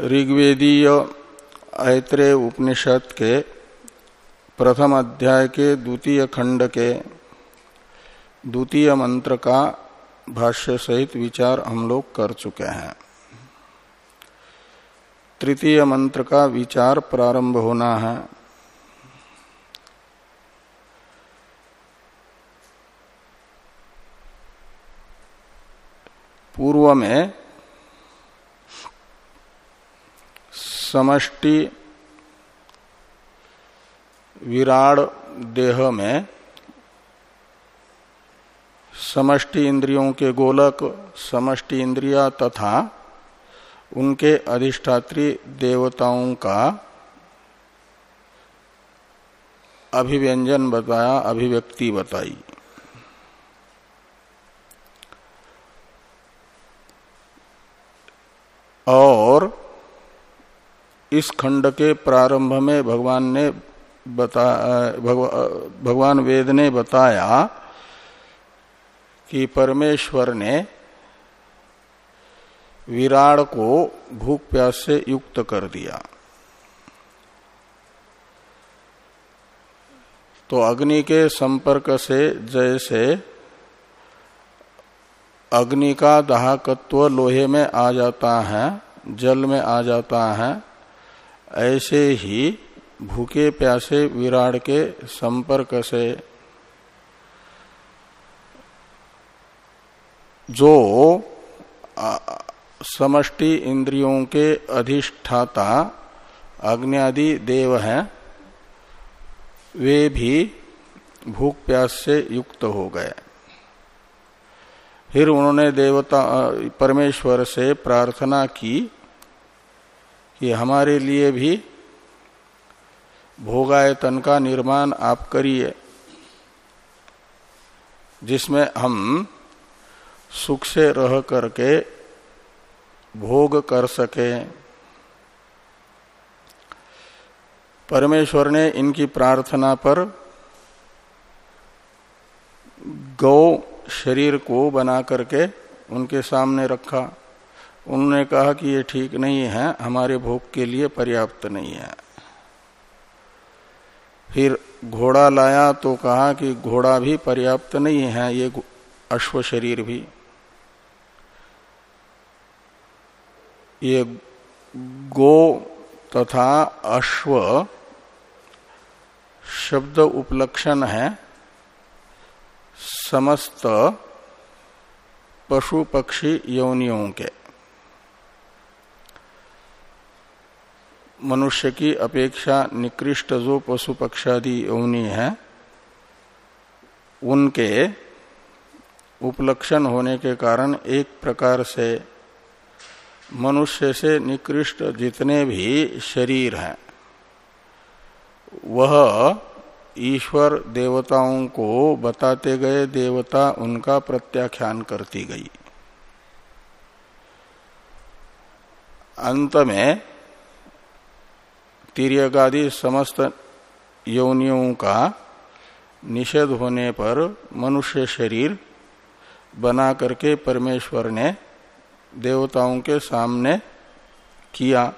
ऋग्वेदीय ऐत्रेय उपनिषद के प्रथम अध्याय के द्वितीय खंड के द्वितीय मंत्र का भाष्य सहित विचार हम लोग कर चुके हैं। तृतीय मंत्र का विचार प्रारंभ होना है। पूर्व में समष्टि विराड देह में समष्टि इंद्रियों के गोलक, समष्टि इंद्रिया तथा उनके अधिष्ठात्री देवताओं का अभिव्यंजन बताया, अभिव्यक्ति बताई। और इस खंड के प्रारंभ में भगवान ने बता भगवान वेद ने बताया कि परमेश्वर ने विराड को भूख प्यास से युक्त कर दिया। तो अग्नि के संपर्क से, जैसे अग्नि का दाहकत्व लोहे में आ जाता है, जल में आ जाता है ऐसे ही भूखे, प्यासे, विराड के संपर्क से जो समष्टि इंद्रियों के अधिष्ठाता अग्नि देव हैं, वे भी भूख, प्यास से युक्त हो गए। फिर उन्होंने देवता, परमेश्वर से प्रार्थना की कि हमारे लिए भी भोगायतन का निर्माण आप करिए, जिसमें हम सुख से रह करके भोग कर सके। परमेश्वर ने इनकी प्रार्थना पर गौ शरीर को बना करके उनके सामने रखा। उन्होंने कहा कि ये ठीक नहीं है, हमारे भोग के लिए पर्याप्त नहीं है। फिर घोड़ा लाया तो कहा कि घोड़ा भी पर्याप्त नहीं है, ये अश्व शरीर भी। ये गो तथा अश्व शब्द उपलक्षण है। समस्त पशु पक्षी योनियों के। मनुष्य की अपेक्षा निकृष्ट जो पशु पक्षादि योनि है, उनके उपलक्षण होने के कारण एक प्रकार से मनुष्य से निकृष्ट जितने भी शरीर हैं, वह ईश्वर देवताओं को बताते गए देवता उनका प्रत्याख्यान करती गई। अंत में तिरगादि समस्त यौनियों का निषेध होने पर मनुष्य शरीर बना करके परमेश्वर ने देवताओं के सामने किया।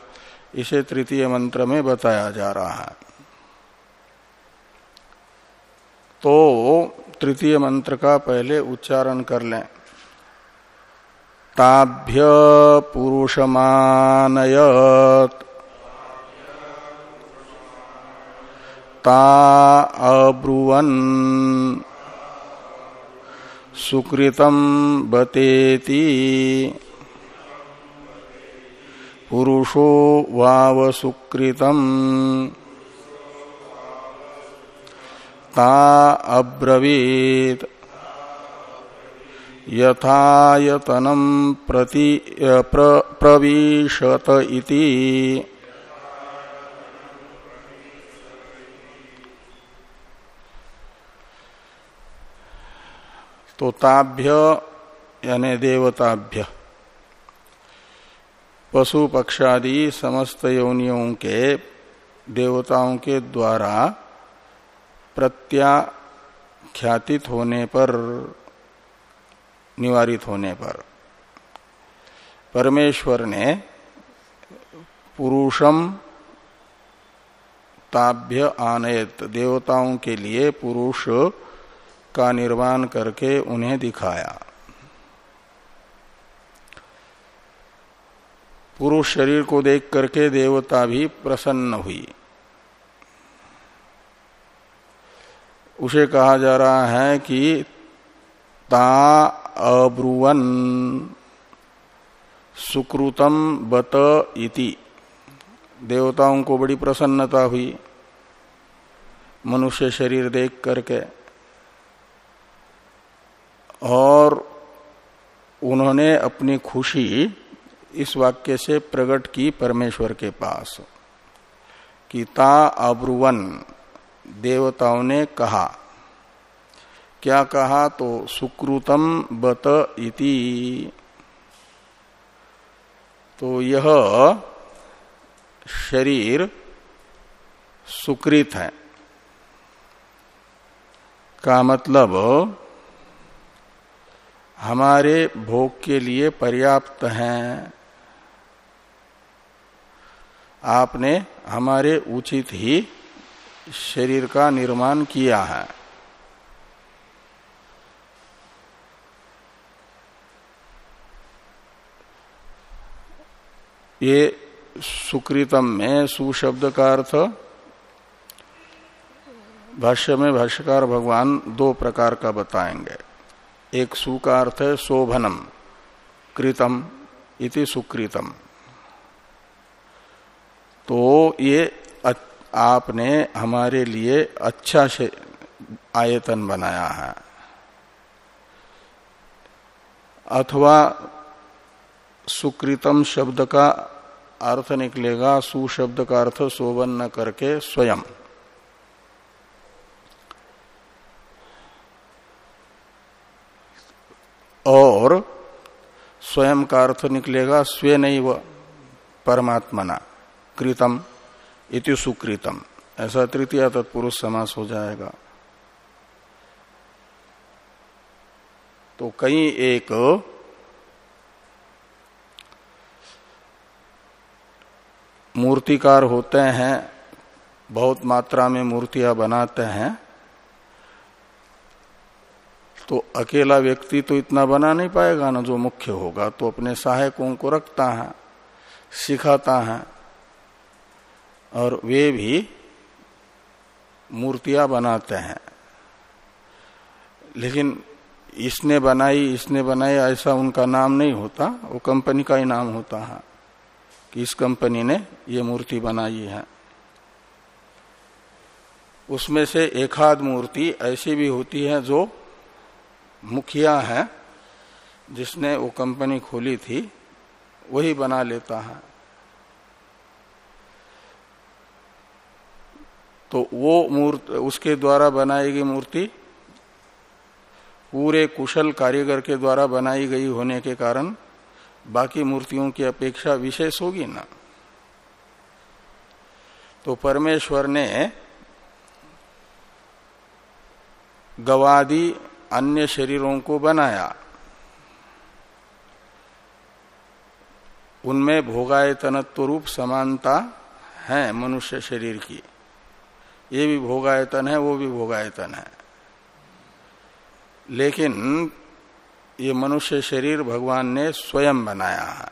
इसे तृतीय मंत्र में बताया जा रहा है। तो तृतीय मंत्र का पहले उच्चारण कर लें। ताभ्य पुरुषमानयत ता अब्रुवन। सुकृतम बतेती। पुरुषो वाव सुकृतम ता अब्रवीत। प्रति प्र, प्रविशत इति। तो ताभ्य यानी देवताभ्य। पशु पक्षादि समस्त योनियों के, देवताओं के द्वारा प्रत्याख्यातित होने पर, निवारित होने पर, परमेश्वर ने पुरुषम ताभ्य आनयत, देवताओं के लिए पुरुष का निर्माण करके उन्हें दिखाया। पुरुष शरीर को देख करके देवता भी प्रसन्न हुई। उसे कहा जा रहा है कि ता अब्रुवन सुकृतम बत इति। देवताओं को बड़ी प्रसन्नता हुई। मनुष्य शरीर देख करके और उन्होंने अपनी खुशी इस वाक्य से प्रकट की परमेश्वर के पास कि ता अब्रुवन देवताओं ने कहा, क्या कहा तो सुकृतम बत इति। तो यह शरीर सुकृत है। का मतलब हमारे भोग के लिए पर्याप्त हैं। आपने हमारे उचित ही शरीर का निर्माण किया है। ये सुकृतम में सुशब्द का अर्थ, भाष्य में भाष्यकार भगवान दो प्रकार का बताएँगे। एक सु का अर्थ है शोभनम, कृतम इति सुकृतम। तो ये आपने हमारे लिए अच्छा से आयतन बनाया है। अथवा सुकृतम शब्द का अर्थ निकलेगा, सुशब्द का अर्थ शोभन न करके स्वयं और स्वयं का अर्थ निकलेगा, स्वे नहीं परमात्मना, कृतम इति सुकृतम। ऐसा तृतीय तत्पुरुष समास हो जाएगा। तो कई एक मूर्तिकार होते हैं, बहुत मात्रा में मूर्तियाँ बनाते हैं तो अकेला व्यक्ति तो इतना बना नहीं पाएगा ना जो मुख्य होगा तो अपने सहायकों को रखता है, सिखाता है। और वे भी मूर्तियाँ बनाते हैं। लेकिन इसने बनाई इसने बनाई, ऐसा उनका नाम नहीं होता, वो कंपनी का ही नाम होता है कि इस कंपनी ने ये मूर्ति बनाई है। उसमें से एक आध मूर्ति ऐसी भी होती है जो मुखिया है, जिसने वो कंपनी खोली थी, वही बना लेता है। तो वो मूर्ति, उसके द्वारा बनाई गई मूर्ति, पूरे कुशल कारीगर के द्वारा बनाई गई होने के कारण, बाकी मूर्तियों की अपेक्षा विशेष होगी ना। तो परमेश्वर ने गवादि अन्य शरीरों को बनाया। उनमें भोगायतनत्व रूप समानता है मनुष्य शरीर की। ये भी भोगायतन है, वो भी भोगायतन है। लेकिन ये मनुष्य शरीर भगवान ने स्वयं बनाया है।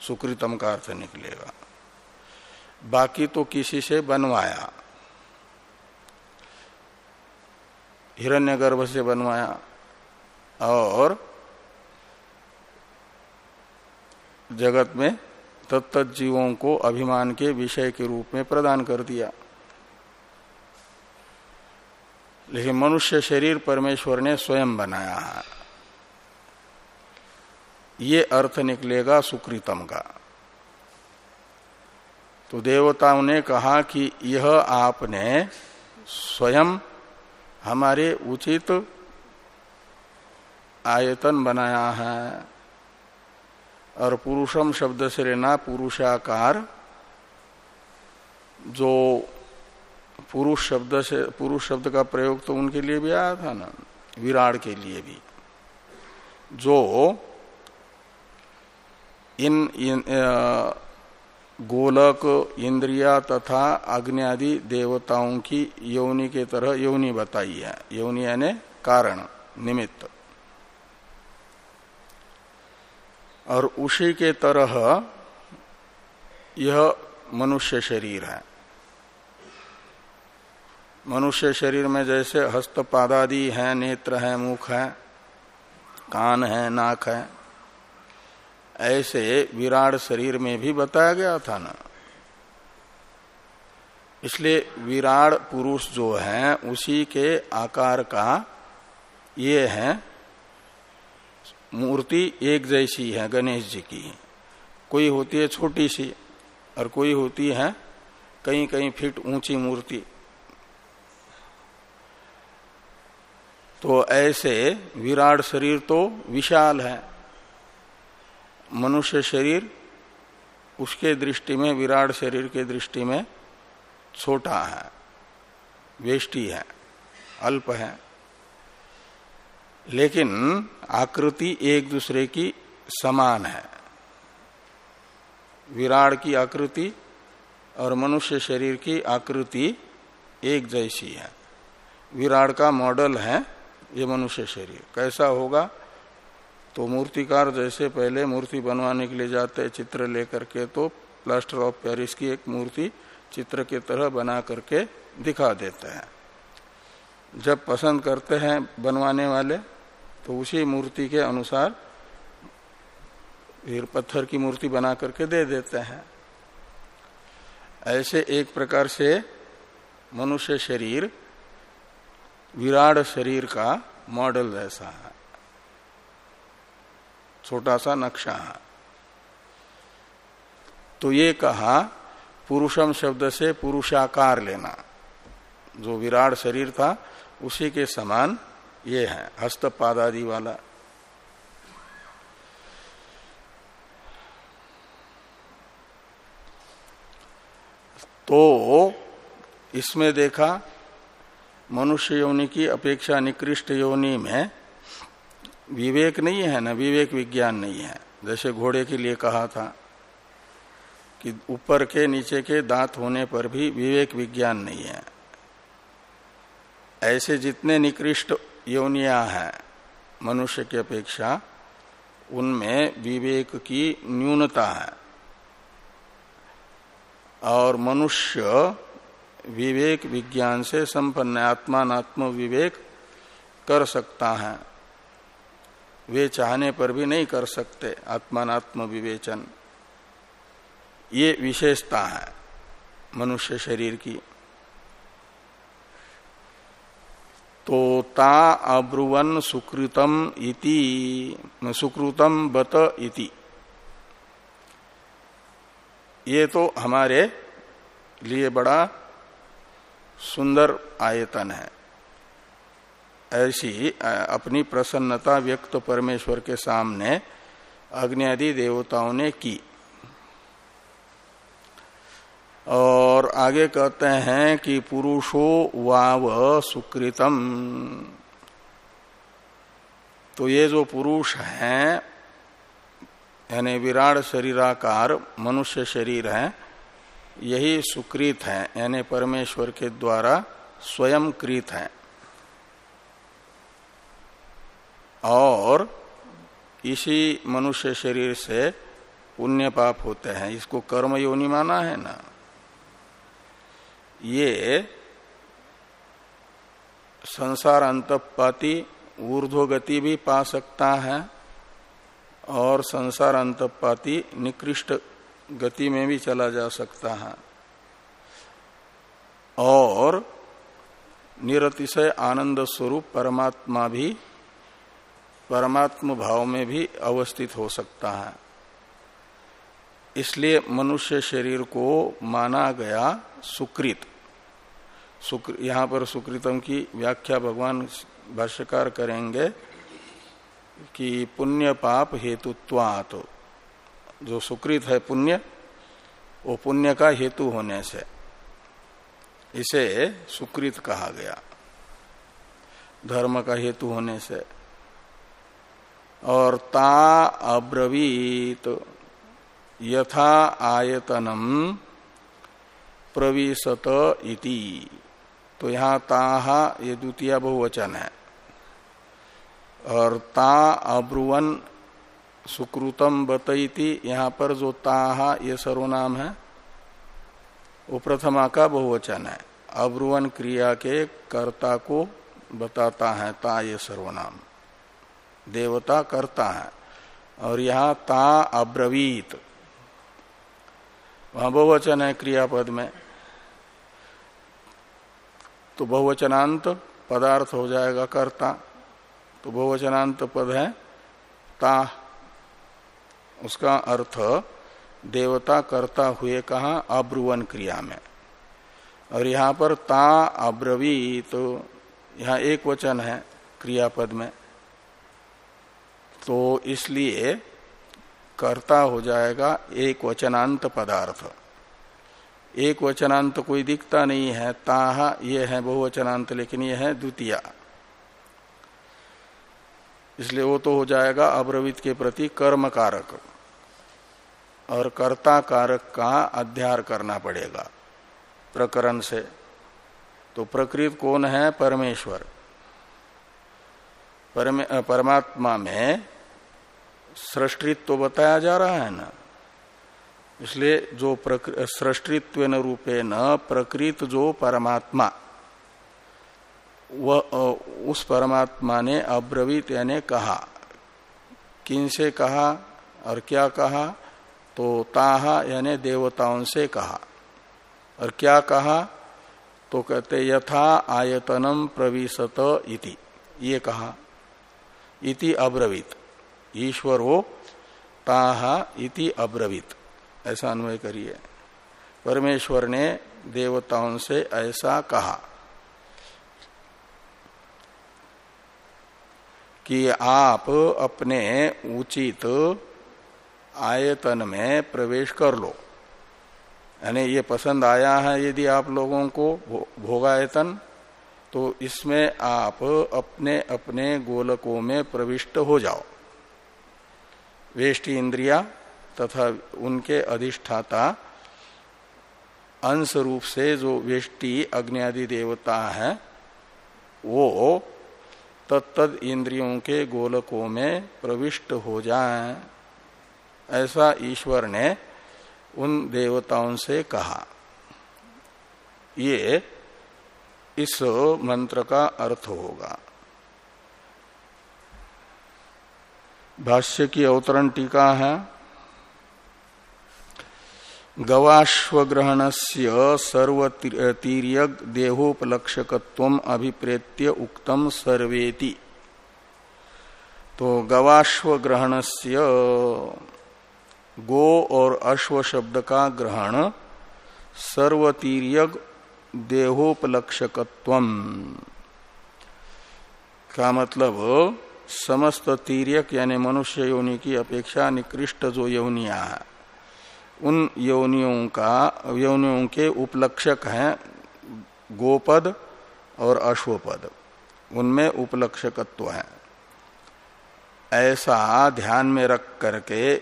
सुकृतम का अर्थ निकलेगा। बाकी तो किसी से बनवाया। हिरण्यगर्भ से बनवाया। और जगत में तत्त जीवों को अभिमान के विषय के रूप में प्रदान कर दिया। लेकिन मनुष्य शरीर परमेश्वर ने स्वयं बनाया। है ये अर्थ निकलेगा सुकृतम का। तो देवताओं ने कहा कि यह आपने स्वयं हमारे उचित आयतन बनाया है। और पुरुषम शब्द से लेना पुरुषाकार जो पुरुष शब्द से पुरुष शब्द का प्रयोग तो उनके लिए भी आया था ना विराट के लिए भी। जो इन, इन गोलक, इंद्रिया तथा अग्नि आदि देवताओं की यौनी के तरह यौनी बताई है। यौनी यानी कारण, निमित्त। और उसी के तरह यह मनुष्य शरीर है। मनुष्य शरीर में जैसे हस्तपादादि है, नेत्र है, मुख है, कान है, नाक है ऐसे विराट शरीर में भी बताया गया था ना। इसलिए विराट पुरुष जो है, उसी के आकार का ये है, मूर्ति एक जैसी है गणेश जी की। कोई होती है छोटी सी और कोई होती है कहीं कहीं फिट ऊँची मूर्ति। तो ऐसे विराट शरीर तो विशाल है। मनुष्य शरीर उसके दृष्टि में, विराट शरीर के दृष्टि में छोटा है, वेष्टि है, अल्प है। लेकिन आकृति एक दूसरे की समान है। विराट की आकृति और मनुष्य शरीर की आकृति एक जैसी है। विराट का मॉडल है ये मनुष्य शरीर। कैसा होगा? तो मूर्तिकार जैसे पहले मूर्ति बनवाने के लिए जाते चित्र लेकर के तो प्लास्टर ऑफ़ पेरिस की एक मूर्ति चित्र की तरह बना करके दिखा देते हैं। जब पसंद करते हैं बनवाने वाले तो उसी मूर्ति के अनुसार फिर पत्थर की मूर्ति बना करके दे देते हैं। ऐसे एक प्रकार से मनुष्य शरीर, विराट शरीर का मॉडल जैसा है। छोटा सा नक्शा है। तो ये कहा, पुरुषम शब्द से पुरुषाकार लेना। जो विराट शरीर था, उसी के समान ये है हस्तपाद आदि वाला। तो इसमें देखा, मनुष्य योनि की अपेक्षा निकृष्ट योनि में विवेक नहीं है ना, विवेक विज्ञान नहीं है। जैसे घोड़े के लिए कहा था कि ऊपर के, नीचे के दांत होने पर भी विवेक विज्ञान नहीं है। ऐसे जितने निकृष्ट योनिया है मनुष्य की अपेक्षा, उनमें विवेक की न्यूनता है। और मनुष्य विवेक विज्ञान से संपन्न आत्मात्म विवेक कर सकता है। वे चाहने पर भी नहीं कर सकते आत्मात्म विवेचन ये विशेषता है मनुष्य शरीर की। तो ता अब्रुवन सुकृतम इति, सुकृतम बत इति। ये तो हमारे लिए बड़ा सुंदर आयतन है। ऐसी अपनी प्रसन्नता व्यक्त परमेश्वर के सामने अग्नि आदि देवताओं ने की। और आगे कहते हैं कि पुरुषो वाव सुकृतम। तो ये जो पुरुष हैं, यानी विराट शरीराकार, मनुष्य शरीर है, यही सुकृत है, यानी परमेश्वर के द्वारा स्वयं कृत है। और इसी मनुष्य शरीर से पुण्य पाप होते हैं। इसको कर्म योनि माना है ना। ये संसार अंतपाती ऊर्ध्वगति भी पा सकता है और संसार अंतपाती निकृष्ट गति में भी चला जा सकता है। और निरतिशय आनंद स्वरूप परमात्मा भी परमात्म भाव में भी अवस्थित हो सकता है। इसलिए मनुष्य शरीर को माना गया सुकृत। सुक्र, यहाँ पर सुकृतम की व्याख्या भगवान भाष्यकार करेंगे कि पुण्य पाप हेतुत्वात। जो सुकृत है पुण्य, वो पुण्य का हेतु होने से इसे सुकृत कहा गया। धर्म का हेतु होने से। और ता अब्रवीत। यथा आयतनम प्रविशत इति। तो यहाँ ताहा ये द्वितीय बहुवचन है। और ता अब्रुवन सुकृतम बतईति यहाँ पर जो ताहा ये सर्वनाम है, वो प्रथमा का बहुवचन है। अब्रुवन क्रिया के कर्ता को बताता है ता ये सर्वनाम। देवता करता है। और यहाँ ता अब्रवीत। वहाँ बहुवचन है क्रियापद में। तो बहुवचनांत पदार्थ हो जाएगा कर्ता। तो बहुवचनांत पद है ता। उसका अर्थ देवता करता हुए कहा? अब्रुवन क्रिया में। और यहाँ पर ता अब्रवी तो यहाँ एक वचन है क्रियापद में। तो इसलिए कर्ता हो जाएगा एक वचनांत पदार्थ। एक वचनांत कोई दिखता नहीं है, ताहा, ये है बहुवचनांत, लेकिन ये है द्वितीय। इसलिए वो तो हो जाएगा अब्रवित के प्रति कर्म कारक और कर्ता कारक का अध्यार करना पड़ेगा प्रकरण से। तो प्रकृत कौन है? परमेश्वर। परमात्मा में सृष्टित्व बताया जा रहा है ना। इसलिए जो सृष्टित्व रूपे न प्रकृत जो परमात्मा, वह उस परमात्मा ने अब्रवीत यानी कहा। किन से कहा और क्या कहा? तो ताहा यानी देवताओं से कहा। और क्या कहा? तो कहते यथा आयतनम प्रविशत इति। ये कहा। इति अब्रवीत। ईश्वर हो ताहा इति अब्रवीत। ऐसा अन्वय करिए। परमेश्वर ने देवताओं से ऐसा कहा कि आप अपने उचित आयतन में प्रवेश कर लो। यानी ये पसंद आया है यदि आप लोगों को भोगायतन तो इसमें आप अपने अपने गोलकों में प्रविष्ट हो जाओ। वेष्टि इंद्रिया तथा उनके अधिष्ठाता अंश रूप से जो वेष्टि अग्नि देवता है, वो तत्द इंद्रियों के गोलकों में प्रविष्ट हो जाए। ऐसा ईश्वर ने उन देवताओं से कहा। ये इस मंत्र का अर्थ होगा। भाष्य की अवतरण टीका है। गवाश्वग्रहण से सर्वतीर्यक देहोपलक्षकत्व अभिप्रेत्य उक्तम सर्वेति। तो गवाश्वग्रहण से गो और अश्व शब्द का ग्रहण सर्वतीर्यक देहोपलक्षकत्व का मतलब? समस्त तीर्यक यानी मनुष्य योनि की अपेक्षा निकृष्ट जो यौनिया है, उन यौनियों का, यौनियों के उपलक्षक हैं गोपद और अश्वपद। उनमें उपलक्षकत्व है। ऐसा ध्यान में रख करके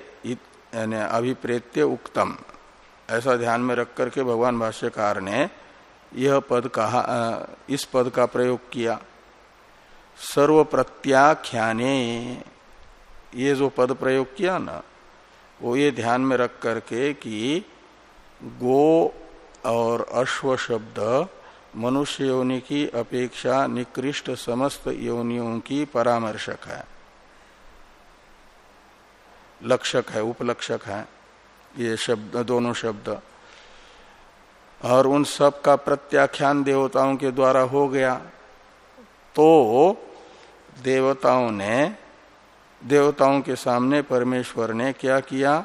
यानी अभिप्रेत्य उक्तम। ऐसा ध्यान में रख करके भगवान भाष्यकार ने यह पद कहा इस पद का प्रयोग किया। सर्व प्रत्याख्याने ये जो पद प्रयोग किया ना, वो ये ध्यान में रख करके कि गो और अश्व शब्द मनुष्य योनि की अपेक्षा निकृष्ट समस्त योनियों की परामर्शक है। लक्षक है, उपलक्षक है, ये शब्द, दोनों शब्द। और उन सब का प्रत्याख्यान देवताओं के द्वारा हो गया। तो देवताओं ने, देवताओं के सामने परमेश्वर ने क्या किया?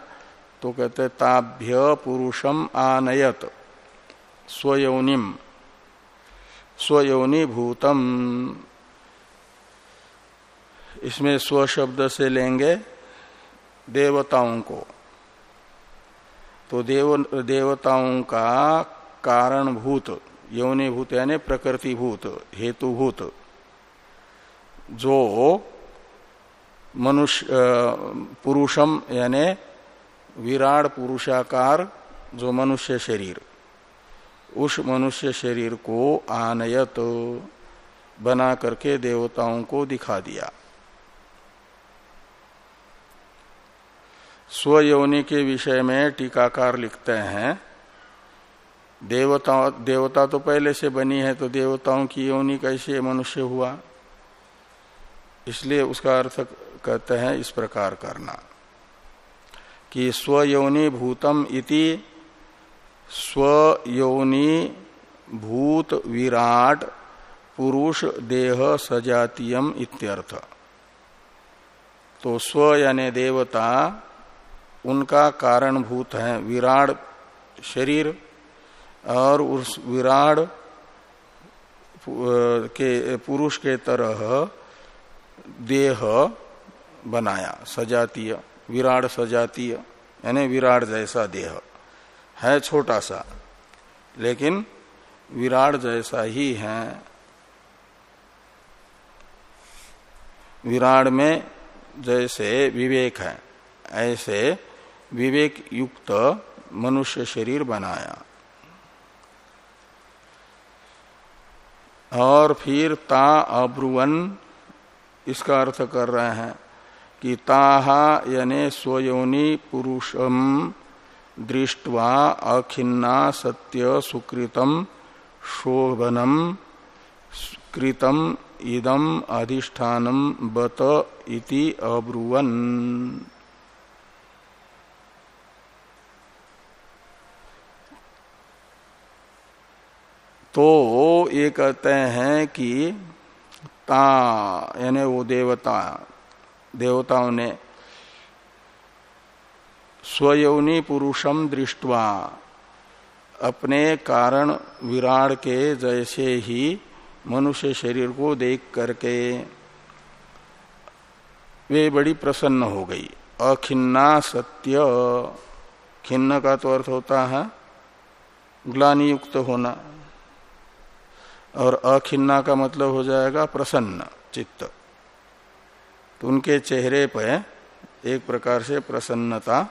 तो कहते, ताभ्य पुरुषम आनयत, स्वयौनिम स्वयौनि भूतम इसमें स्व शब्द से लेंगे देवताओं को। तो देव, देवताओं का कारणभूत, यौनीभूत, यानी प्रकृतिभूत, हेतुभूत. जो मनुष्य पुरुषम, यानी विराट पुरुषाकार, जो मनुष्य शरीर. उस मनुष्य शरीर को आनयत, बना करके देवताओं को दिखा दिया. स्वयौनि के विषय में टीकाकार लिखते हैं देवता देवता तो पहले से बनी है तो देवताओं की योनि कैसे मनुष्य हुआ? इसलिए उसका अर्थ कहते हैं इस प्रकार करना। कि स्वयोनि भूतम इति स्वयोनि भूत विराट पुरुष देह सजातीयम इत्यर्थ। तो स्व यानी देवता उनका कारणभूत है, विराट शरीर और उस विराट के, पुरुष के तरह देह बनाया, सजातीय विराट सजातीय, यानी विराट जैसा देह है छोटा सा। लेकिन विराट जैसा ही है। विराट में जैसे विवेक है, ऐसे विवेक युक्त मनुष्य शरीर बनाया। और फिर ता अब्रुवन, इसका अर्थ कर रहे हैं कि ताहा यने स्वयोनि पुरुषम दृष्टवा अखिन्ना सत्य सुकृतम शोभनम कृतम इदम अधिष्ठानम बत इति अब्रुवन। तो ये कहते हैं कि ता, यानी वो देवता, देवताओं ने स्वयौनी पुरुषम दृष्टवा अपने कारण विराट के जैसे ही मनुष्य शरीर को देख करके वे बड़ी प्रसन्न हो गई। अखिन्ना सत्य, खिन्न का तो अर्थ होता है ग्लानी युक्त होना। और अखिन्ना का मतलब हो जाएगा प्रसन्न चित्त। तो उनके चेहरे पर एक प्रकार से प्रसन्नता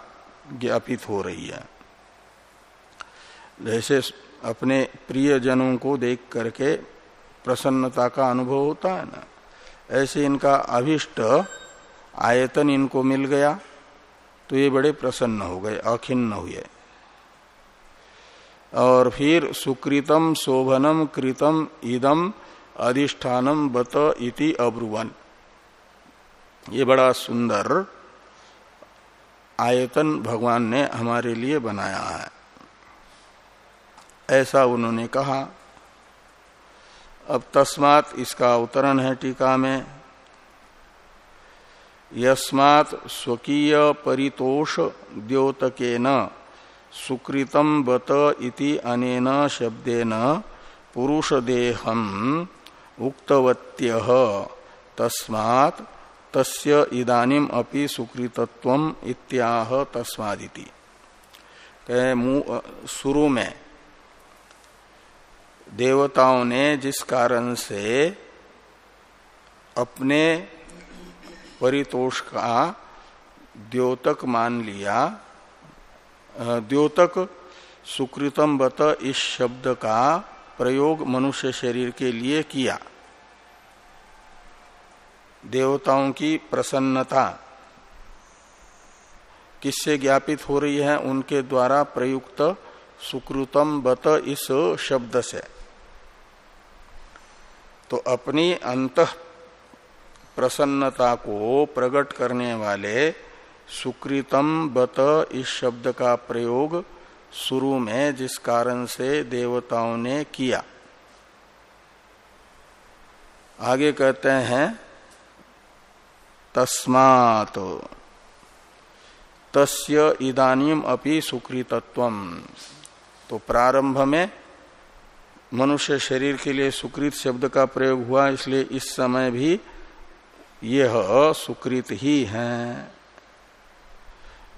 ज्ञापित हो रही है। जैसे अपने प्रिय जनों को देख करके प्रसन्नता का अनुभव होता है ना, ऐसे इनका अभिष्ट आयतन इनको मिल गया तो ये बड़े प्रसन्न हो गए, अखिन्न हुए। और फिर सुकृतम शोभनम कृतम इदम अधिष्ठानम बत इति अब्रुवन। ये बड़ा सुंदर आयतन भगवान ने हमारे लिए बनाया है। ऐसा उन्होंने कहा। अब तस्मात इसका अवतरण है टीका में। यस्मात् स्वकीय परितोष द्योतके न सुकृतम बत इति अनेन शब्देन पुरुष देहम उक्तवत्य। तस्मात् तस्य इदानीम अपि सुकृतत्व इत्याह तस्मादिति। शुरू में देवताओं ने जिस कारण से अपने परितोष का द्योतक मान लिया द्योतक सुकृतम बत इस शब्द का प्रयोग मनुष्य शरीर के लिए किया। देवताओं की प्रसन्नता। किससे ज्ञापित हो रही है? उनके द्वारा प्रयुक्त सुकृतम बत इस शब्द से। तो अपनी अंत प्रसन्नता को प्रकट करने वाले सुकृतम बत इस शब्द का प्रयोग शुरू में जिस कारण से देवताओं ने किया। आगे कहते हैं, तस्मात। तस्य इदानीम अपि सुकृतत्व तो प्रारंभ में मनुष्य शरीर के लिए सुकृत शब्द का प्रयोग हुआ, इसलिए इस समय भी यह सुकृत ही है।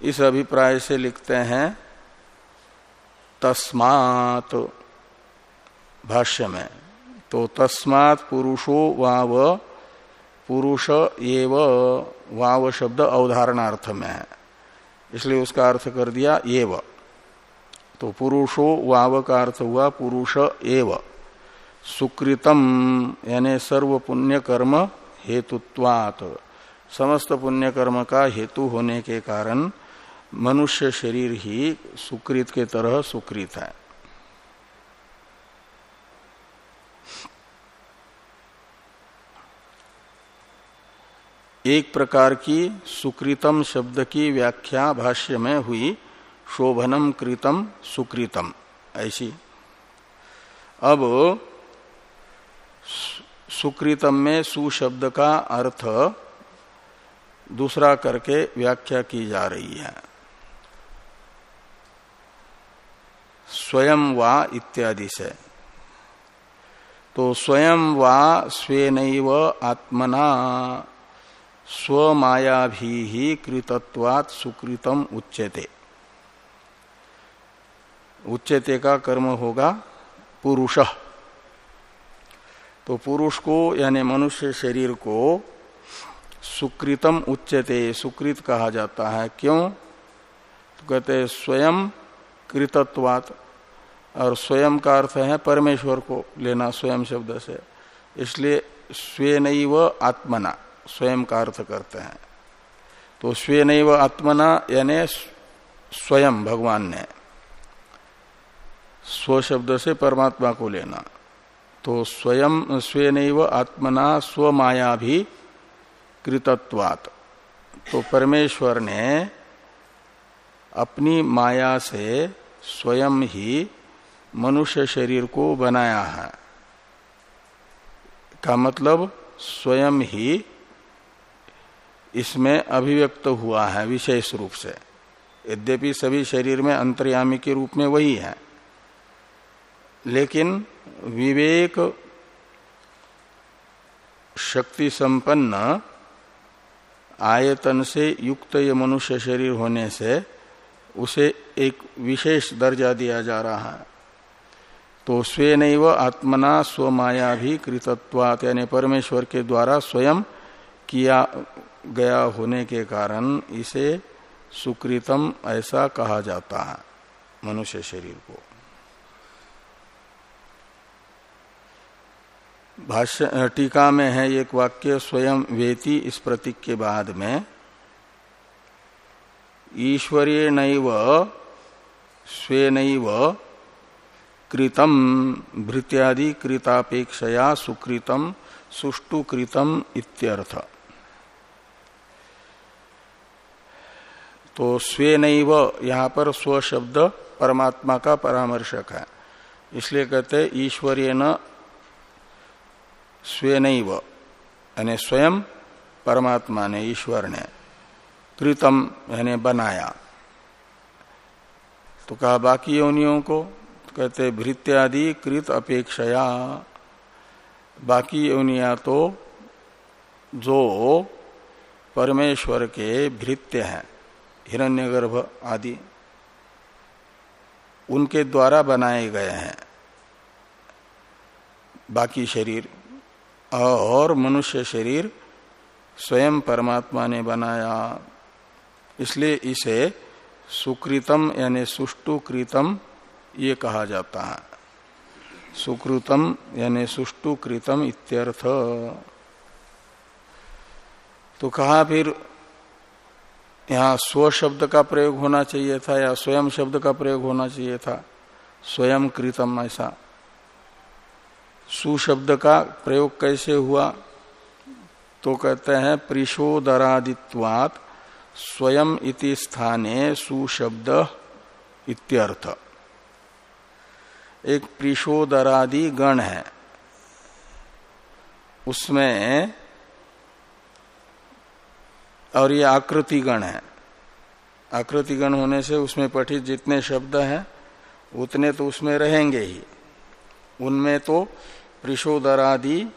इस अभिप्राय से लिखते हैं, तस्मात भाष्य में तो तस्मात पुरुषो वाव, पुरुष एव वाव शब्द अवधारणार्थ में है। इसलिए उसका अर्थ कर दिया, एव। तो पुरुषो वाव का अर्थ हुआ, पुरुष एव। सुकृतम, यानी सर्व पुण्य कर्म हेतुत्वात। समस्त पुण्य कर्म का हेतु होने के कारण मनुष्य शरीर ही सुकृत के तरह सुकृत है। एक प्रकार की सुकृतम शब्द की व्याख्या भाष्य में हुई, शोभनम कृतम सुकृतम, ऐसी। अब सुकृतम में सुशब्द का अर्थ दूसरा करके व्याख्या की जा रही है। स्वयं वा इत्यादि से। तो स्वयं वा स्वेन आत्मना स्वमाया भी कृतत्वात सुकृतम उच्यते। उच्यते का कर्म होगा? पुरुष। तो पुरुष को, यानी मनुष्य शरीर को सुकृतम उच्यते, सुकृत कहा जाता है। क्यों? तो कहते स्वयं कृतत्वात और स्वयं का अर्थ है परमेश्वर को लेना स्वयं शब्द से। इसलिए स्वे नहीं व आत्मना, स्वयं का अर्थ करते हैं। तो स्वे नहीं व आत्मना यानी स्वयं भगवान ने स्व शब्द से परमात्मा को लेना। तो स्वयं, स्वे नहीं व आत्मना स्व माया भी कृतत्वात। तो परमेश्वर ने अपनी माया से स्वयं ही मनुष्य शरीर को बनाया है। का मतलब स्वयं ही इसमें अभिव्यक्त हुआ है विशेष रूप से। यद्यपि सभी शरीर में अंतर्यामी के रूप में वही है, लेकिन विवेक शक्ति संपन्न आयतन से युक्त ये मनुष्य शरीर होने से उसे एक विशेष दर्जा दिया जा रहा है। तो स्वे नैव आत्मना स्वमाया भी कृतत्वात यानी परमेश्वर के द्वारा स्वयं किया गया होने के कारण इसे सुकृतम ऐसा कहा जाता है, मनुष्य शरीर को। भाष्य टीका में है एक वाक्य, स्वयं वेति इस प्रतीक के बाद में ईश्वरीय नैव स्वेन कृतम भृत्यादि कृतापेक्षया सुकृतम सुष्टु कृतम इत्यर्थ। तो स्वे नैव यहाँ पर स्व शब्द परमात्मा का परामर्शक है। इसलिए कहते ईश्वरीय न स्वे नैव यानी स्वयं परमात्मा ने ईश्वर ने कृतम, यानी बनाया। तो कहा बाकी योनियों को कहते, भृत्यादि कृत अपेक्षया। बाकी योनिया तो जो परमेश्वर के भृत्य हैं, हिरण्यगर्भ आदि, उनके द्वारा बनाए गए हैं, बाकी शरीर। और मनुष्य शरीर स्वयं परमात्मा ने बनाया, इसलिए इसे सुकृतम यानी सुष्टुकृतम ये कहा जाता है। सुकृतम यानी सुष्टु कृतम इत्यर्थ। तो कहा फिर, यहाँ स्व शब्द का प्रयोग होना चाहिए था या स्वयं शब्द का प्रयोग होना चाहिए था? स्वयं कृतम ऐसा। सुशब्द का प्रयोग कैसे हुआ? तो कहते हैं, प्रिशोदरादित्वात स्वयं इति स्थाने सुशब्द इत्यर्थ। एक प्रिशोदरादि गण है। उसमें और ये आकृति गण है। आकृति गण होने से उसमें पठित जितने शब्द हैं, उतने तो उसमें रहेंगे ही। उनमें तो प्रिशोदरादि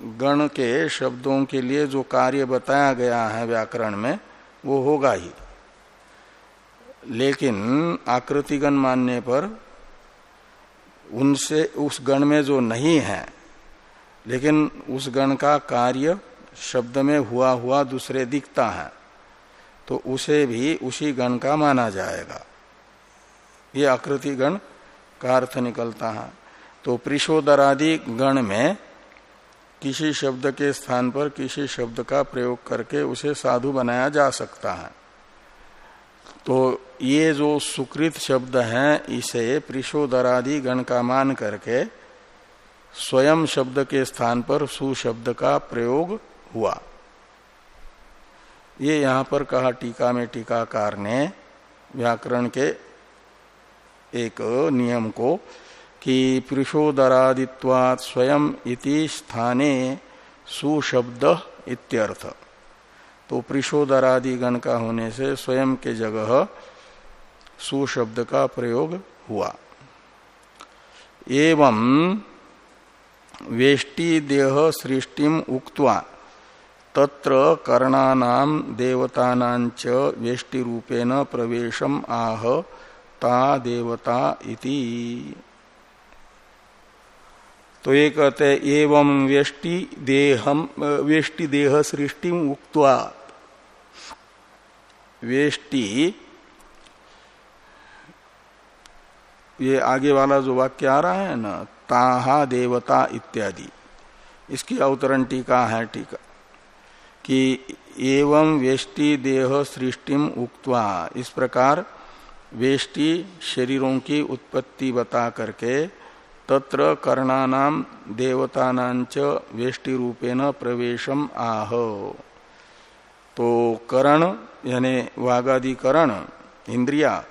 गण के शब्दों के लिए जो कार्य बताया गया है व्याकरण में, वो होगा ही। लेकिन आकृतिगण मानने पर उनसे उस गण में जो नहीं है, लेकिन उस गण का कार्य शब्द में हुआ हुआ दूसरे दिखता है तो उसे भी उसी गण का माना जाएगा। ये आकृति गण का अर्थ निकलता है। तो प्रिशोदरादि गण में किसी शब्द के स्थान पर किसी शब्द का प्रयोग करके उसे साधु बनाया जा सकता है। तो ये जो सुकृत शब्द है, इसे प्रिशोदरादि गण का मान करके स्वयं शब्द के स्थान पर सुशब्द का प्रयोग हुआ। ये यहाँ पर कहा टीका में टीकाकार ने व्याकरण के एक नियम को कि पुरुषोदरादित्वात् स्वयं इति स्थाने सुशब्द इत्यर्थ। तो प्रिशोदरादि गण का होने से स्वयं के जगह सुशब्द का प्रयोग हुआ। एवं वेष्टि देह सृष्टिम उक्त्वा, तत्र कर्णानाम देवतानांच वेष्टि रूपेण प्रवेशम आह, ता देवता इति। तो ये कहते एवं वेष्टि देहम वेष्टि देह सृष्टि उक्त्वा, वेष्टि ये आगे वाला जो वाक्य आ रहा है ना, ताहा देवता इत्यादि, इसकी अवतरण टीका है टीका, कि एवं वेष्टि देह सृष्टिम उक्त्वा, इस प्रकार वेष्टि शरीरों की उत्पत्ति बता करके तत्र कर्णानाम देवतानांच वेष्टि रूपेण प्रवेशम आह। तो करण, यानी वागादि करण इंद्रिया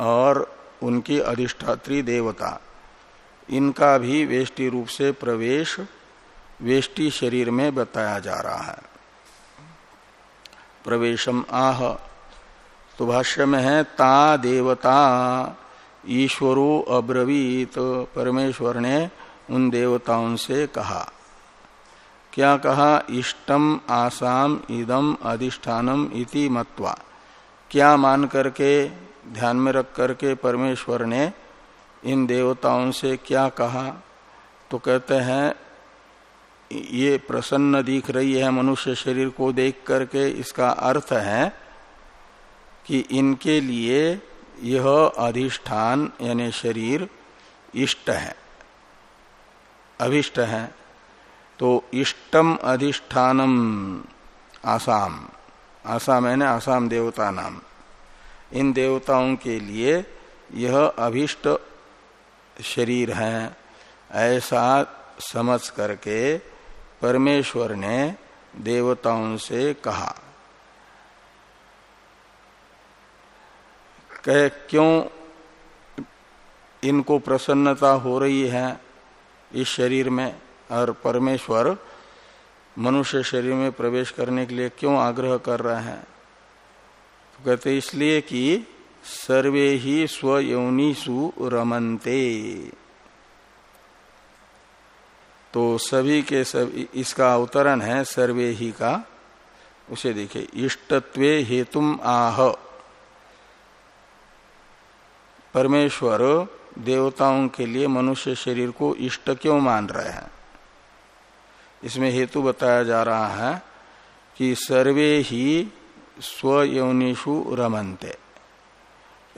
और उनकी अधिष्ठात्री देवता। इनका भी वेष्टि रूप से प्रवेश वेष्टि शरीर में बताया जा रहा है। प्रवेशम आह तो भाष्य में है, ता देवता ईश्वरो अब्रवीत। परमेश्वर ने उन देवताओं से कहा। क्या कहा? इष्टम आसाम इदम अधिष्ठानम इति मत्वा। क्या मान करके ध्यान में रख करके परमेश्वर ने इन देवताओं से क्या कहा? तो कहते हैं, ये प्रसन्न दिख रही है मनुष्य शरीर को देख करके। इसका अर्थ है कि इनके लिए यह अधिष्ठान यानी शरीर इष्ट है, अभिष्ट है। तो इष्टम अधिष्ठानम आसाम आसाम है ना आसाम देवता नाम। इन देवताओं के लिए यह अभिष्ट शरीर है। ऐसा समझ करके परमेश्वर ने देवताओं से कहा। कह, क्यों इनको प्रसन्नता हो रही है इस शरीर में? और परमेश्वर मनुष्य शरीर में प्रवेश करने के लिए क्यों आग्रह कर रहे हैं? तो कहते इसलिए कि सर्वे ही स्वयौनीसु रमनते। तो सभी के सभी इसका अवतरण है सर्वे ही का। उसे देखिए, इष्टत्वे हेतुम आह। परमेश्वर देवताओं के लिए मनुष्य शरीर को इष्ट क्यों मान रहे हैं? इसमें हेतु बताया जा रहा है कि सर्वे ही स्वयौनिषु रमनते।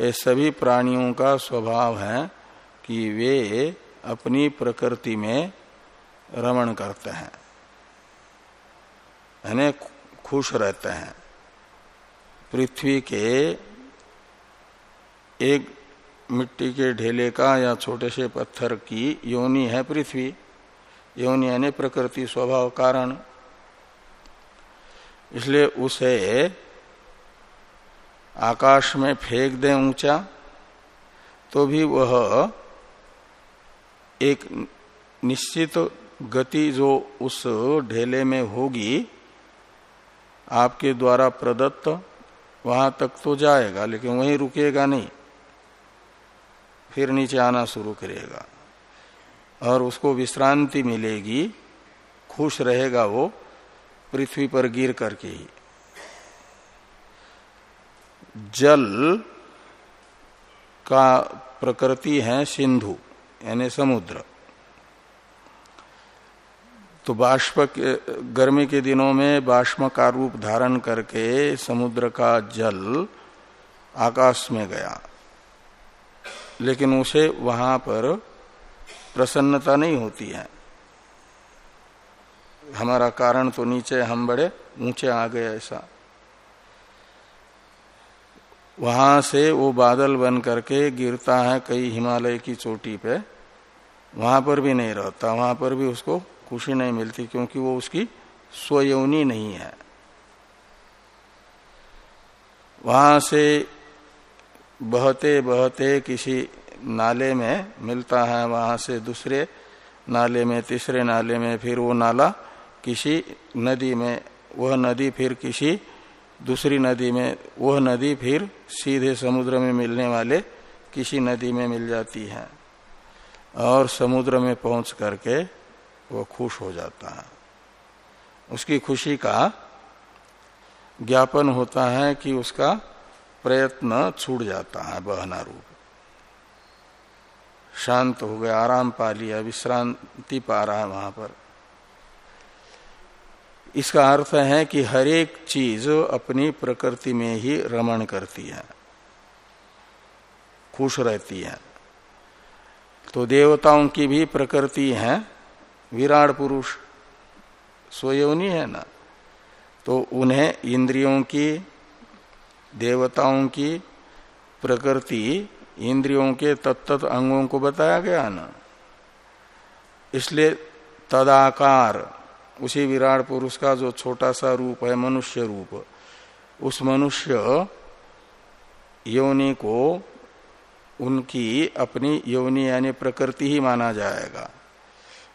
ये सभी प्राणियों का स्वभाव है कि वे अपनी प्रकृति में रमण करते हैं। यानी खुश रहते हैं। पृथ्वी के एक मिट्टी के ढेले का या छोटे से पत्थर की योनि है पृथ्वी। योनि यानी प्रकृति स्वभाव कारण। इसलिए उसे आकाश में फेंक दें ऊँचा तो भी वह एक निश्चित गति जो उस ढेले में होगी, आपके द्वारा प्रदत्त, वहाँ तक तो जाएगा, लेकिन वहीं रुकेगा नहीं। फिर नीचे आना शुरू करेगा, और उसको विश्रांति मिलेगी, खुश रहेगा वो पृथ्वी पर गिर करके ही। जल का प्रकृति है सिंधु, यानी समुद्र। तो बाष्प गर्मी के दिनों में बाष्प का रूप धारण करके समुद्र का जल आकाश में गया। लेकिन उसे वहाँ पर प्रसन्नता नहीं होती है। हमारा कारण तो नीचे, हम बड़े ऊँचे आ गए ऐसा। वहाँ से वो बादल बन करके गिरता है कई हिमालय की चोटी पे। वहाँ पर भी नहीं रहता, वहाँ पर भी उसको खुशी नहीं मिलती क्योंकि वो उसकी स्वयौनी नहीं है। वहाँ से बहते बहते किसी नाले में मिलता है, वहाँ से दूसरे नाले में, तीसरे नाले में फिर वो नाला किसी नदी में, वह नदी फिर किसी दूसरी नदी में, वह नदी फिर सीधे समुद्र में मिलने वाले किसी नदी में मिल जाती है। और समुद्र में पहुँच करके वह खुश हो जाता है। उसकी खुशी का ज्ञापन होता है कि उसका प्रयत्न छूट जाता है बहना रूप। शांत हो गया, आराम पा लिया, विश्रांति पा रहा है वहाँ पर। इसका अर्थ है कि हर एक चीज़ अपनी प्रकृति में ही रमण करती है, खुश रहती है। तो देवताओं की भी प्रकृति है, विराट पुरुष स्वयं है ना? तो उन्हें इंद्रियों की, देवताओं की प्रकृति इंद्रियों के तत्त अंगों को बताया गया ना? इसलिए तदाकार उसी विराट पुरुष का जो छोटा सा रूप है, मनुष्य रूप, उस मनुष्य योनि को उनकी अपनी योनि यानी प्रकृति ही माना जाएगा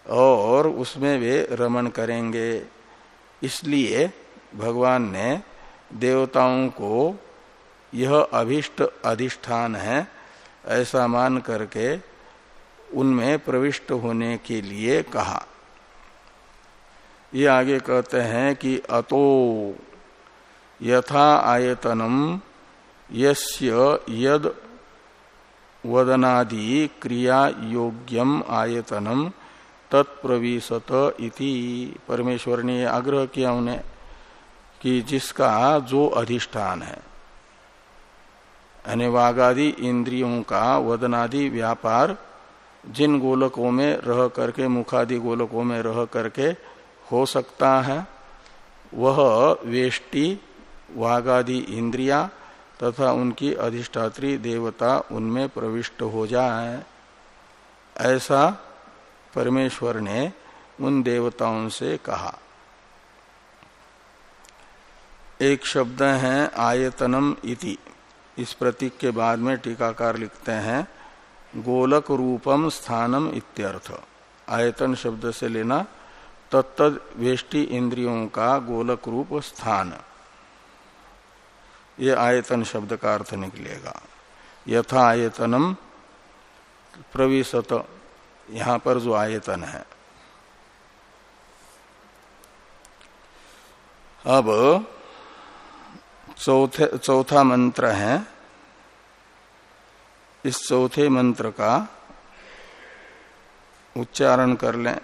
और उसमें वे रमन करेंगे। इसलिए भगवान ने देवताओं को यह अभिष्ट अधिष्ठान है, ऐसा मान करके उनमें प्रविष्ट होने के लिए कहा। ये आगे कहते हैं कि अतो यथा आयतनम यस्य यद वदनादि क्रिया योग्यम आयतनम तत्प्रविशत इति। परमेश्वर ने आग्रह किया उन्हें कि जिसका जो अधिष्ठान है यानी वागादि इंद्रियों का वदनादि व्यापार, जिन गोलकों में रह करके, मुखादि गोलकों में रह करके हो सकता है, वह वेष्टि, वागादि इंद्रिया तथा उनकी अधिष्ठात्री देवता उनमें प्रविष्ट हो जाए। ऐसा परमेश्वर ने उन देवताओं से कहा। एक शब्द है आयतनम इति। इस प्रतीक के बाद में टीकाकार लिखते हैं, गोलक रूपम स्थानम इत्यर्थ। आयतन शब्द से लेना तत्त वेष्टि इंद्रियों का गोलक रूप स्थान। ये आयतन शब्द का अर्थ निकलेगा। यथा आयतनम प्रविशत। यहाँ पर जो आयतन है। अब चौथे, चौथा मंत्र है। इस चौथे मंत्र का उच्चारण कर लें।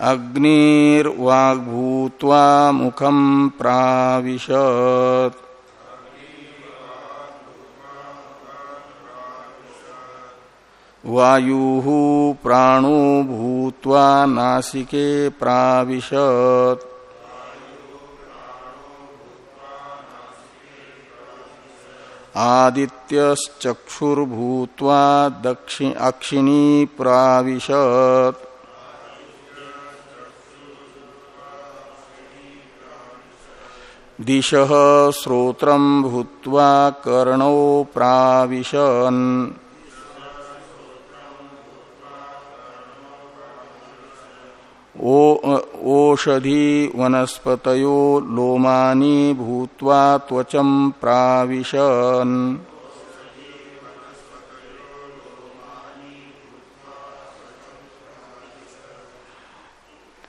अग्निर्वाग्भूत्वा मुखम प्राविशत। वायु प्राणो भूत्वा नासिके प्राविशत। आदित्यश्चक्षुर्भूत्वा दक्षि अक्षिणी प्राविशत। दिश श्रोत्र भूत्वा कर्णौ प्राविशन। ओषधि वनस्पतयो लोमानी भूत्वा त्वचं प्राविशन।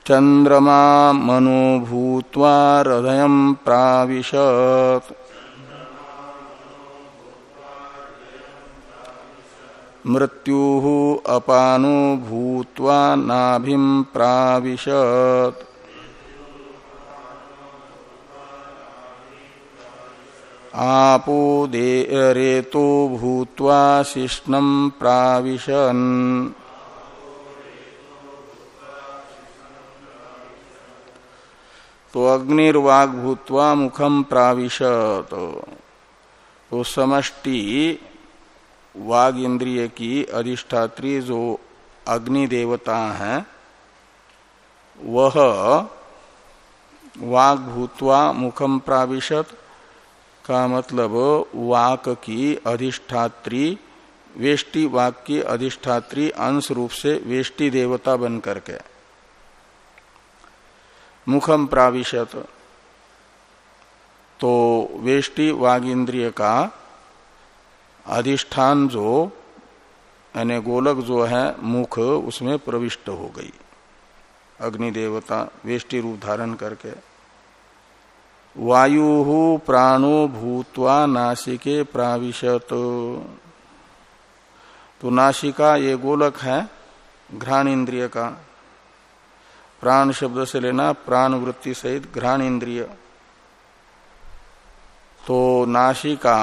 चंद्रमा मनोभूत्वा हृदय प्राविशत। मृत्यु अपानु भूत्वा नाभिम प्राविशत। आपो दे रेतो भूत्वा शिष्णम प्राविशन। तो अग्निर्वाग भूतवा मुखम प्राविशत। तो समष्टि वाग इंद्रिय की अधिष्ठात्री जो अग्नि देवता है, वह वाग भूतवा मुखम प्राविशत का मतलब वाक की अधिष्ठात्री, वेष्टि वाक की अधिष्ठात्री अंश रूप से वेष्टि देवता बन करके मुखम प्राविशत। तो वेष्टि वाग इंद्रिय का अधिष्ठान जो, यानी गोलक जो है, मुख, उसमें प्रविष्ट हो गई। अग्नि देवता वेष्टि रूप धारण करके। वायु प्राणो भूतवा नासिके प्राविशत। तो नासिका ये गोलक है घ्राण इंद्रिय का प्राण शब्द से लेना प्राण वृत्ति सहित घ्राण इंद्रिय तो नासिका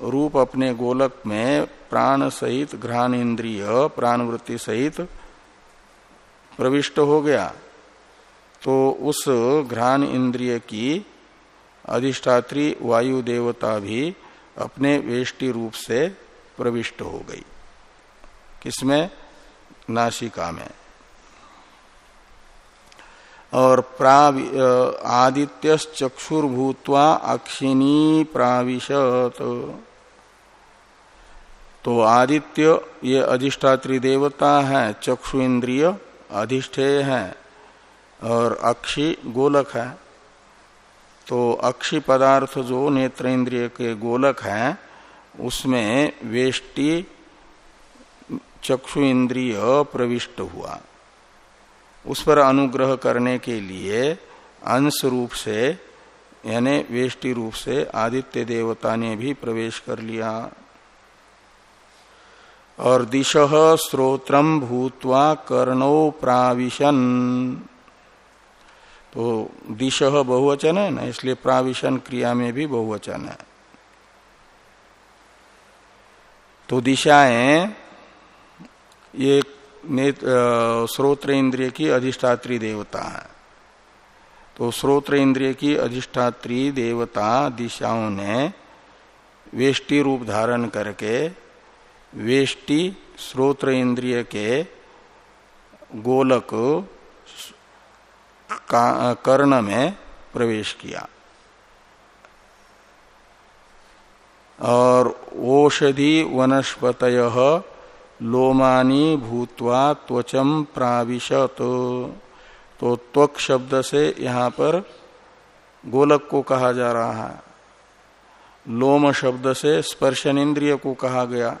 रूप अपने गोलक में प्राण सहित घ्राण इंद्रिय प्राण वृत्ति सहित प्रविष्ट हो गया। तो उस घ्राण इंद्रिय की अधिष्ठात्री वायु देवता भी अपने वेष्टि रूप से प्रविष्ट हो गई। किसमें? नासिका में। और आदित्य चक्षुर्भूतवा अक्षिणी प्राविशत। तो आदित्य, ये अधिष्ठात्री देवता है, चक्षु इंद्रिय अधिष्ठेय है, और अक्षी गोलक है। तो अक्षी पदार्थ जो नेत्र इंद्रिय के गोलक है, उसमें वेष्टि चक्षु इंद्रिय प्रविष्ट हुआ। उस पर अनुग्रह करने के लिए अंश रूप से, यानी वेष्टि रूप से आदित्य देवता ने भी प्रवेश कर लिया। और दिश स्रोत्रम भूतवा कर्णो प्राविशन। तो दिश बहुवचन है ना, इसलिए प्राविशन क्रिया में भी बहुवचन है। तो दिशाएँ, ये श्रोत्र इंद्रिय की अधिष्ठात्री देवता है। तो श्रोत्र इंद्रिय की अधिष्ठात्री देवता दिशाओं ने वेष्टि रूप धारण करके, वेष्टि श्रोत्र इंद्रिय के गोलक कर्ण में प्रवेश किया। और औषधि वनस्पत लोमानी भूतवा त्वचम प्राविशत। तो त्वक शब्द से यहाँ पर गोलक को कहा जा रहा है। लोम शब्द से स्पर्शन इंद्रिय को कहा गया।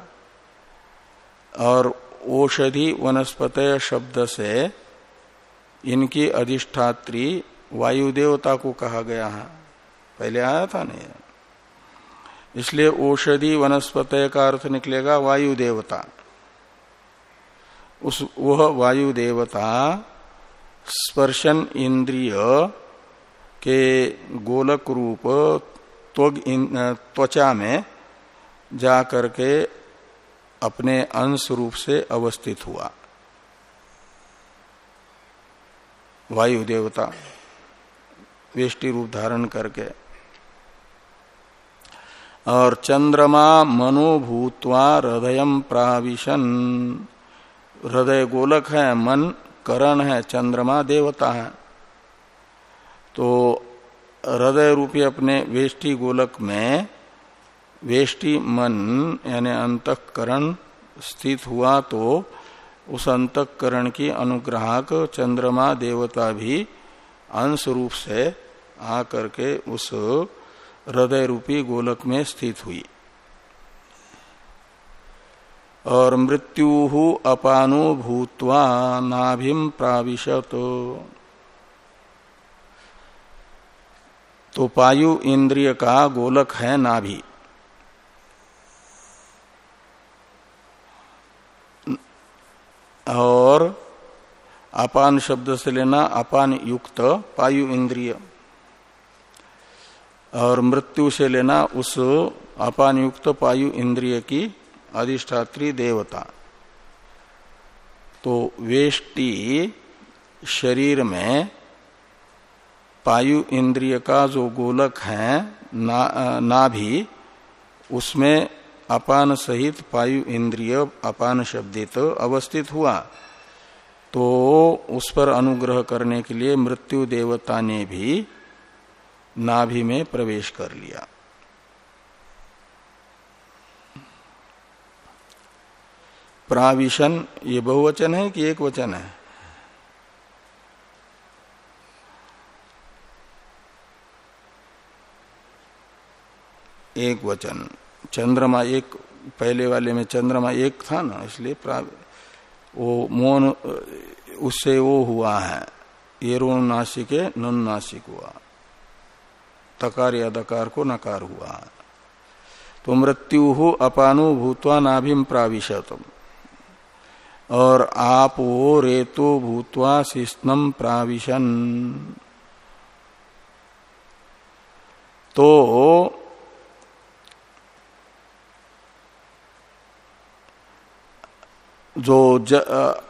और औषधि वनस्पत शब्द से इनकी अधिष्ठात्री वायु देवता को कहा गया है। पहले आया था नहीं। इसलिए औषधि वनस्पत का अर्थ निकलेगा वायु देवता उस, वह वायु देवता स्पर्शन इंद्रिय के गोलक रूप त्वचा में जा करके अपने अंश रूप से अवस्थित हुआ। वायु देवता वेष्टि रूप धारण करके। और चंद्रमा मनोभूतवा हृदय प्राविशन। हृदय गोलक है, मन करण है, चंद्रमा देवता है। तो हृदय रूपी अपने वेष्टि गोलक में वेष्टि मन, यानी अंतकरण स्थित हुआ तो उस अंतकरण की अनुग्राहक चंद्रमा देवता भी अंश रूप से आकर के उस हृदय रूपी गोलक में स्थित हुई। और मृत्यु अपानो भूतवा नाभिम प्राविशत। तो पायु इंद्रिय का गोलक है नाभि। और अपान शब्द से लेना अपान युक्त पायु इंद्रिय। और मृत्यु से लेना उस अपान युक्त पायु इंद्रिय की अधिष्ठात्री देवता। तो वेष्टि शरीर में पायु इंद्रिय का जो गोलक है ना, ना भी उसमें अपान सहित पायु इंद्रिय अपान शब्दित अवस्थित हुआ। तो उस पर अनुग्रह करने के लिए मृत्यु देवता ने भी नाभि में प्रवेश कर लिया। प्राविशन, ये बहुवचन है कि एक वचन है? एक वचन। चंद्रमा एक, पहले वाले में चंद्रमा एक था ना, इसलिए वो मौन, उससे वो हुआ है। ये ऋण नासिक नुन नासिक हुआ। तकार या दकार को नकार हुआ। है तो मृत्यु हो अपानु भूतवा नाभिम प्राविशतम। और आप रेतो भूतवा शिष्णम प्राविशन। तो जो ज,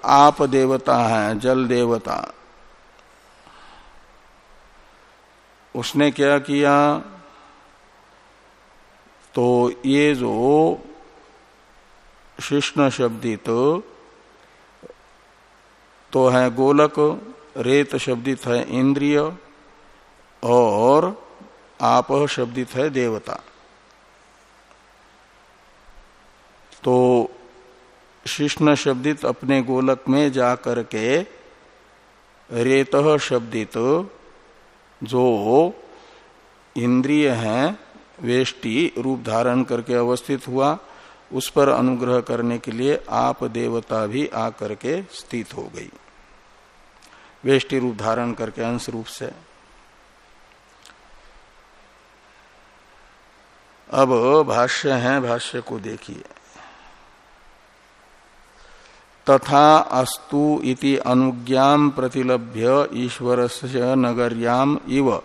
आप देवता है जल देवता उसने क्या किया? तो ये जो शिष्ण शब्दित तो, तो है गोलक, रेत शब्दित है इंद्रिय, और आप शब्दित है देवता। तो शिष्ण शब्दित अपने गोलक में जा करके रेत शब्दित, जो इंद्रिय है, वेष्टि रूप धारण करके अवस्थित हुआ, उस पर अनुग्रह करने के लिए आप देवता भी आकर के स्थित हो गई। वेष्टि रूप धारण करके अंश रूप से। अब भाष्य है, भाष्य को देखिए। तथा अस्तु इति अनुज्ञाम प्रतिलभ्य ईश्वर से नगर्याम इव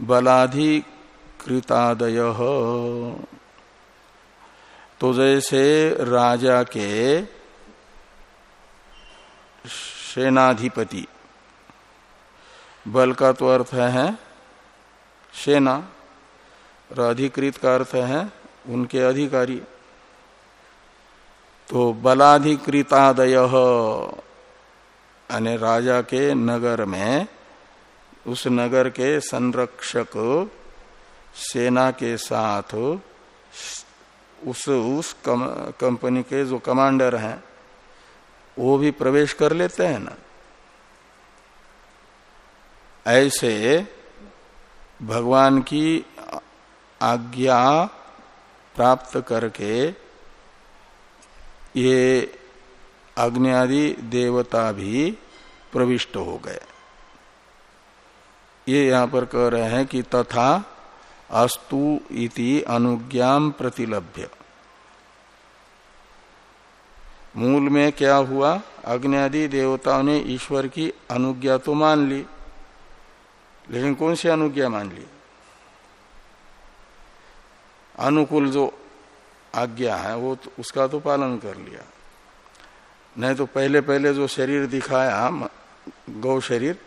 बलाधिकृतादय। तो जैसे राजा के सेनाधिपति बल का तो अर्थ है सेना। और अधिकृत का अर्थ है? उनके अधिकारी। तो बलाधिकृतादय यानी राजा के नगर में उस नगर के संरक्षक सेना के साथ उस उस कम, कंपनी के जो कमांडर हैं वो भी प्रवेश कर लेते हैं ना? ऐसे भगवान की आज्ञा प्राप्त करके ये अग्नि देवता भी प्रविष्ट हो गए। ये यहाँ पर कह रहे हैं कि तथा अस्तु इति अनुज्ञाम प्रतिलभ्य। मूल में क्या हुआ? अग्नि देवताओं ने ईश्वर की अनुज्ञा तो मान ली। लेकिन कौन सी अनुज्ञा मान ली अनुकूल जो आज्ञा है, वो तो उसका तो पालन कर लिया। नहीं तो पहले पहले जो शरीर दिखाया गौ शरीर,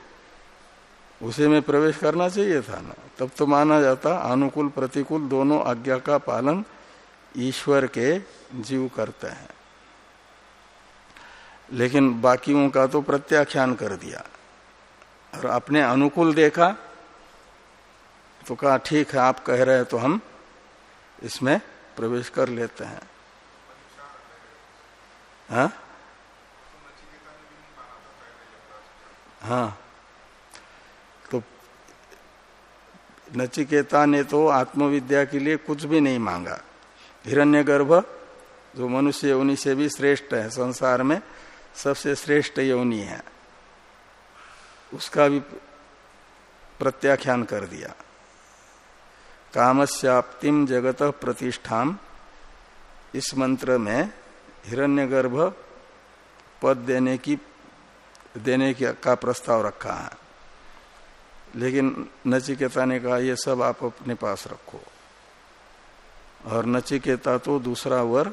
उसे में प्रवेश करना चाहिए था ना। तब तो माना जाता, अनुकूल, प्रतिकूल दोनों आज्ञा का पालन ईश्वर के जीव करते हैं। लेकिन बाकियों का तो प्रत्याख्यान कर दिया। और अपने अनुकूल देखा तो कहा, ठीक है, आप कह रहे हैं तो हम इसमें प्रवेश कर लेते हैं। हा? हाँ। तो नचिकेता ने तो आत्मविद्या के लिए कुछ भी नहीं मांगा। हिरण्यगर्भ, जो मनुष्य योनि से भी श्रेष्ठ है, संसार में सबसे श्रेष्ठ योनि है। उसका भी प्रत्याख्यान कर दिया। कामस्याप्तिम जगत प्रतिष्ठा। इस मंत्र में हिरण्यगर्भ पद देने की देने की का प्रस्ताव रखा है। लेकिन नचिकेता ने कहा यह सब आप अपने पास रखो। और नचिकेता तो दूसरा वर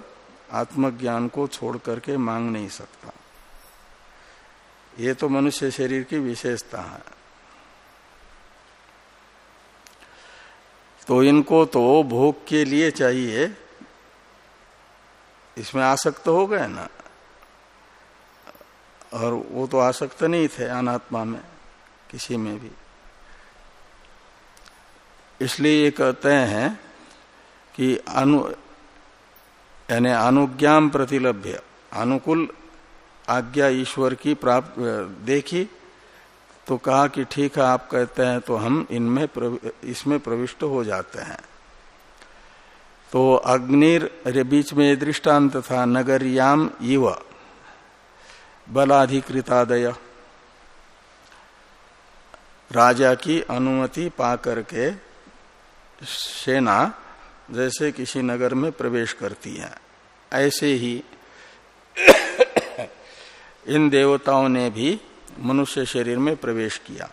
आत्मज्ञान को छोड़ करके मांग नहीं सकता। ये तो मनुष्य शरीर की विशेषता है। तो इनको तो भोग के लिए चाहिए। इसमें आसक्त हो गए ना। और वो तो आसक्त नहीं थे अनात्मा में, किसी में भी। इसलिए ये कहते हैं कि अनु, यानी अनुज्ञाम प्रतिलभ्य, अनुकूल आज्ञा ईश्वर की प्राप्त देखी तो कहा कि ठीक है, आप कहते हैं तो हम इनमें इसमें प्रविष्ट हो जाते हैं। तो अग्निर बीच में दृष्टांत था नगरियाम इव, बलाधिकृतादय। राजा की अनुमति पा करके सेना जैसे किसी नगर में प्रवेश करती है। ऐसे ही इन देवताओं ने भी मनुष्य शरीर में प्रवेश किया।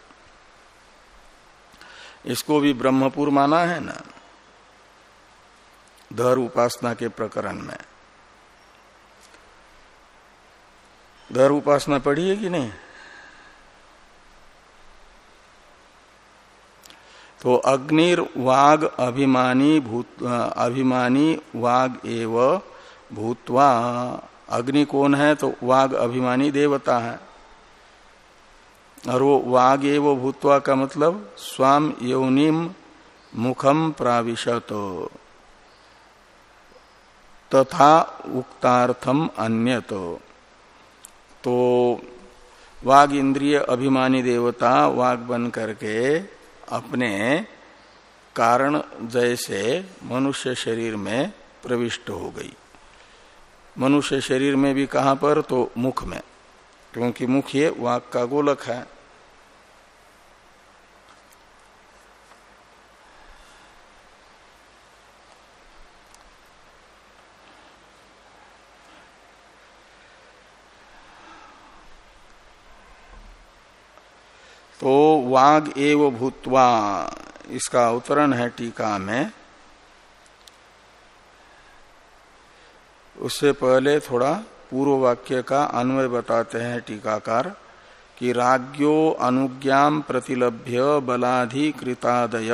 इसको भी ब्रह्मपुर माना है ना? धर उपासना के प्रकरण में। धर उपासना पढ़ी है कि नहीं? तो अग्निर वाग अभिमानी भूत, अभिमानी वाग एव भूतवा अग्नि कौन है तो वाग अभिमानी देवता है। और वो वाग एव भूतवा का मतलब स्वाम यौनिम मुखम प्राविशत। तथा उक्तार्थम अन्यत। तो वाग इंद्रिय अभिमानी देवता वाग बन करके अपने कारण जैसे मनुष्य शरीर में प्रविष्ट हो गई। मनुष्य शरीर में भी कहाँ पर? तो मुख में। क्योंकि मुख ये वाक का गोलक है। तो वाग एव भूतवा, इसका अवतरण है टीका में। उससे पहले थोड़ा पूर्व वाक्य का अन्वय बताते हैं टीकाकार, कि राज्यो अनुज्ञाम प्रतिलभ्य बलाधिकृतादय,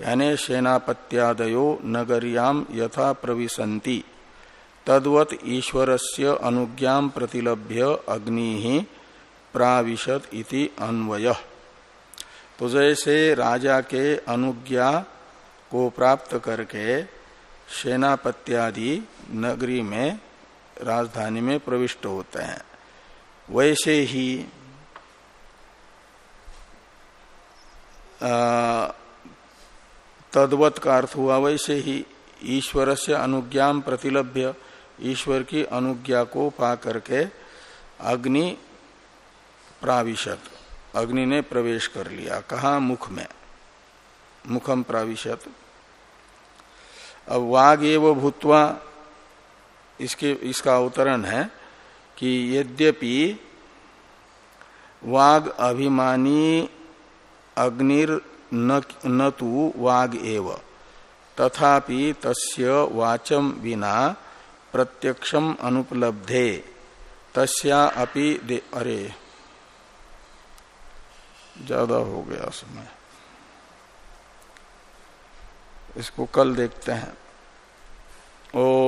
यानी सेनापत्यादयो नगरियाम यथा प्रविशन्ति। तद्वत ईश्वरस्य अनुज्ञाम प्रतिलभ्य अग्नि प्राविशत इति अन्वय। तो जैसे राजा के अनुज्ञा को प्राप्त करके सेनापत्यादि नगरी में, राजधानी में प्रविष्ट होते हैं। वैसे ही तद्वत का अर्थ हुआ वैसे ही, ईश्वर से अनुज्ञा प्रतिलभ्य, ईश्वर की अनुज्ञा को पा करके अग्नि प्राविशत, अग्नि ने प्रवेश कर लिया। कहा, मुख में, मुखम प्राविशत। अब वाग एव भूतवा इसके, इसका अवतरण है कि यद्यपि वाग अभिमानी अग्निर न तो वाग एव, तथापि तस्य वाचम बिना प्रत्यक्षम अनुपलब्धे, तस्या अपि दे, अरे, ज़्यादा हो गया समय। इसको कल देखते हैं। ओ